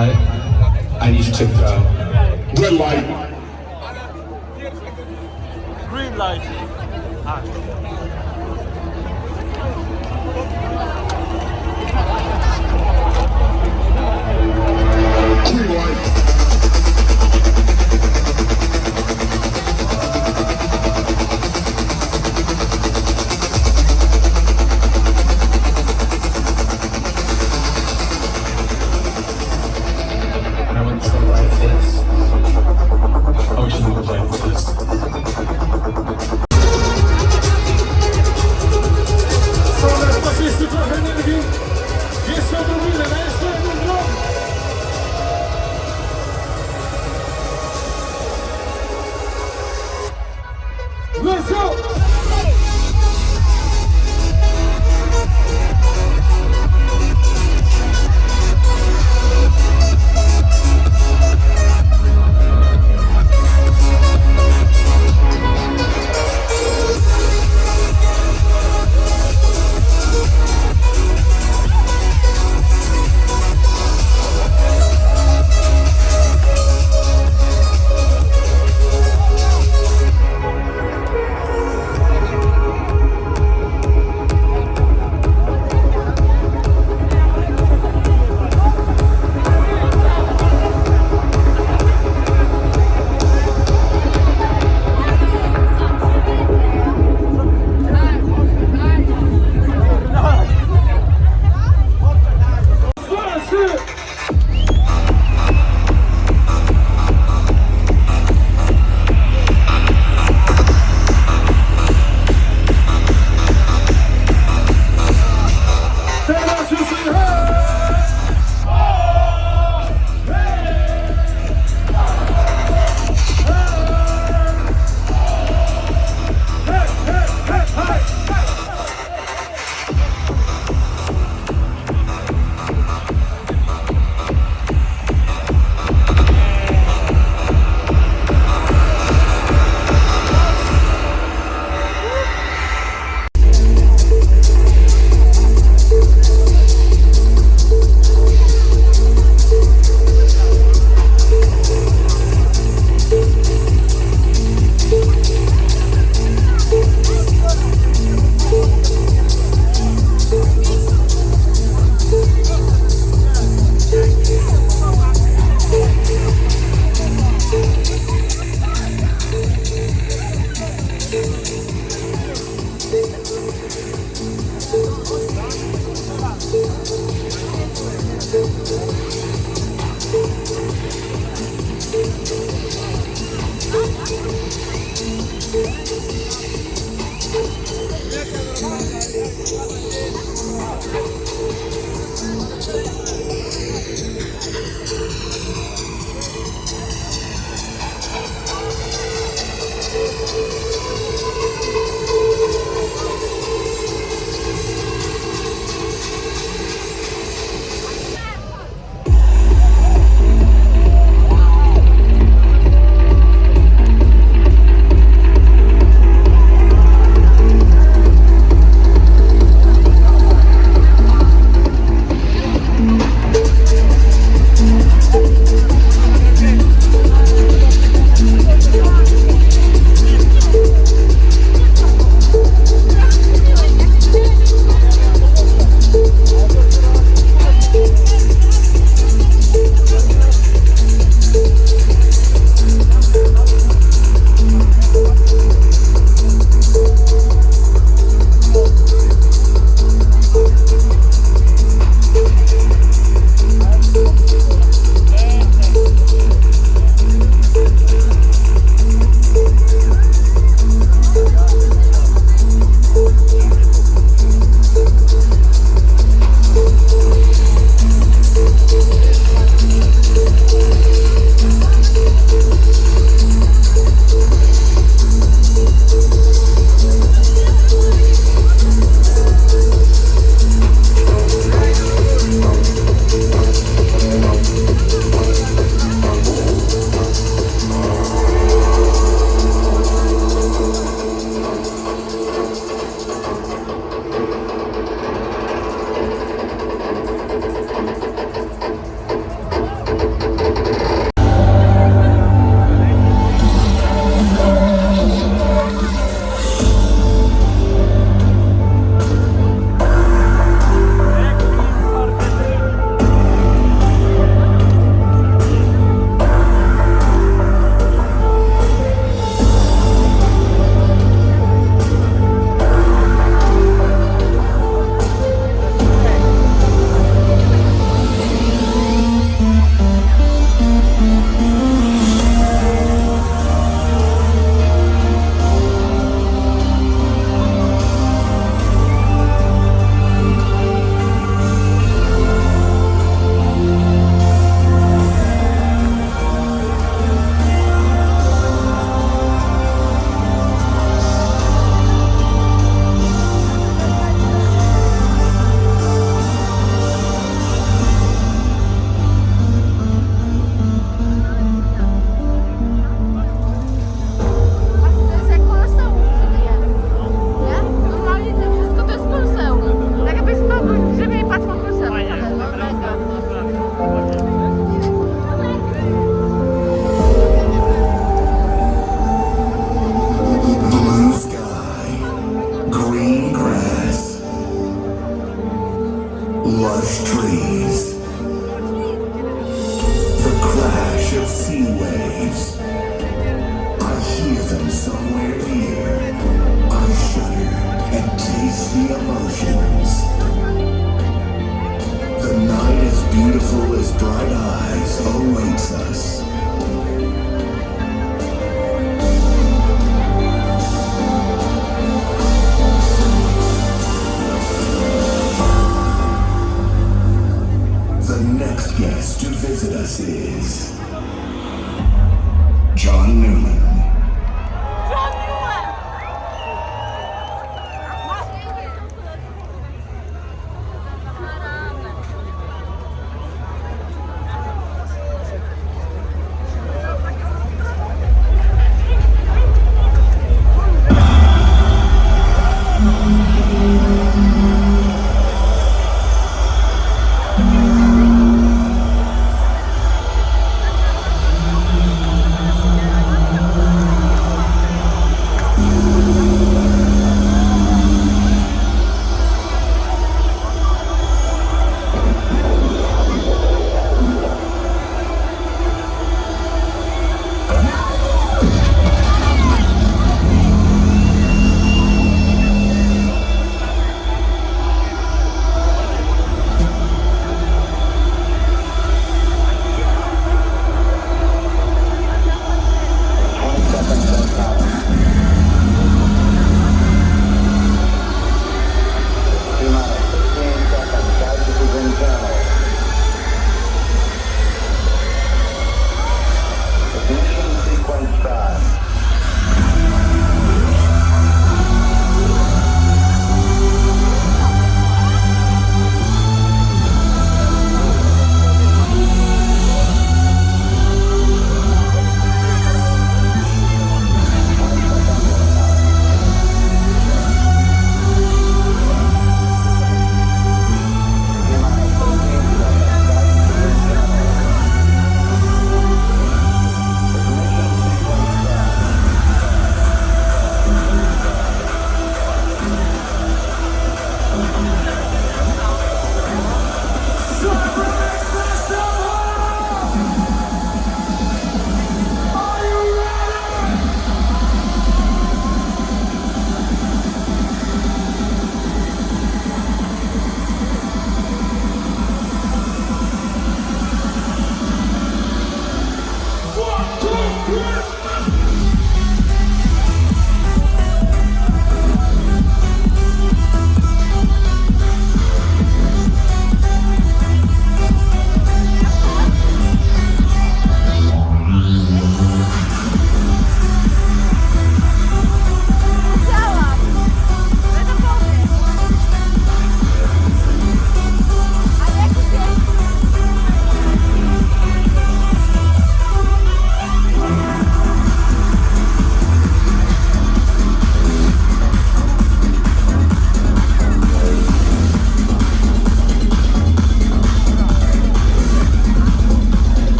say I need you to go. Red light. Thank you.